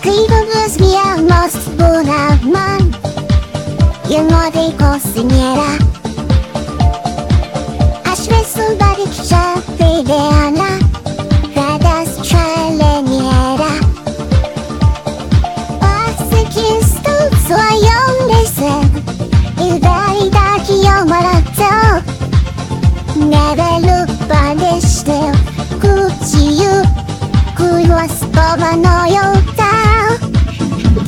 Skrivamos viemos buena man Yung młodej kosiniera Aż wysuwali kształty idealna Rada strzeleniera Pasyki stół swoją lysem I dali taki ją maratał Never look back still Gucci you Kurwa spowanoją dał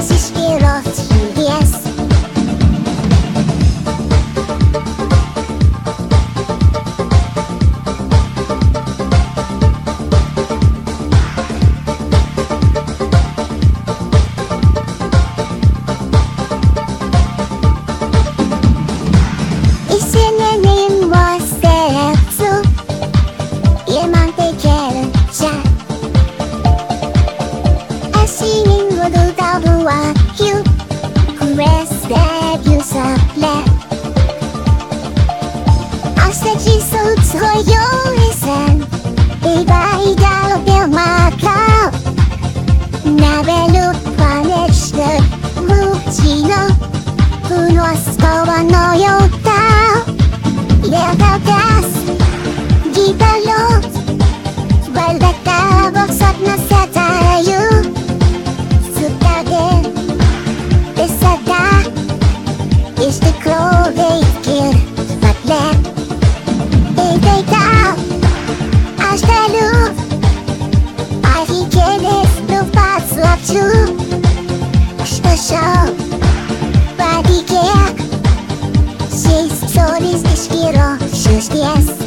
Siz gerast る。味気ねのパーツは中。しましょうバディケア。シーソーリスティシキロシューシティエス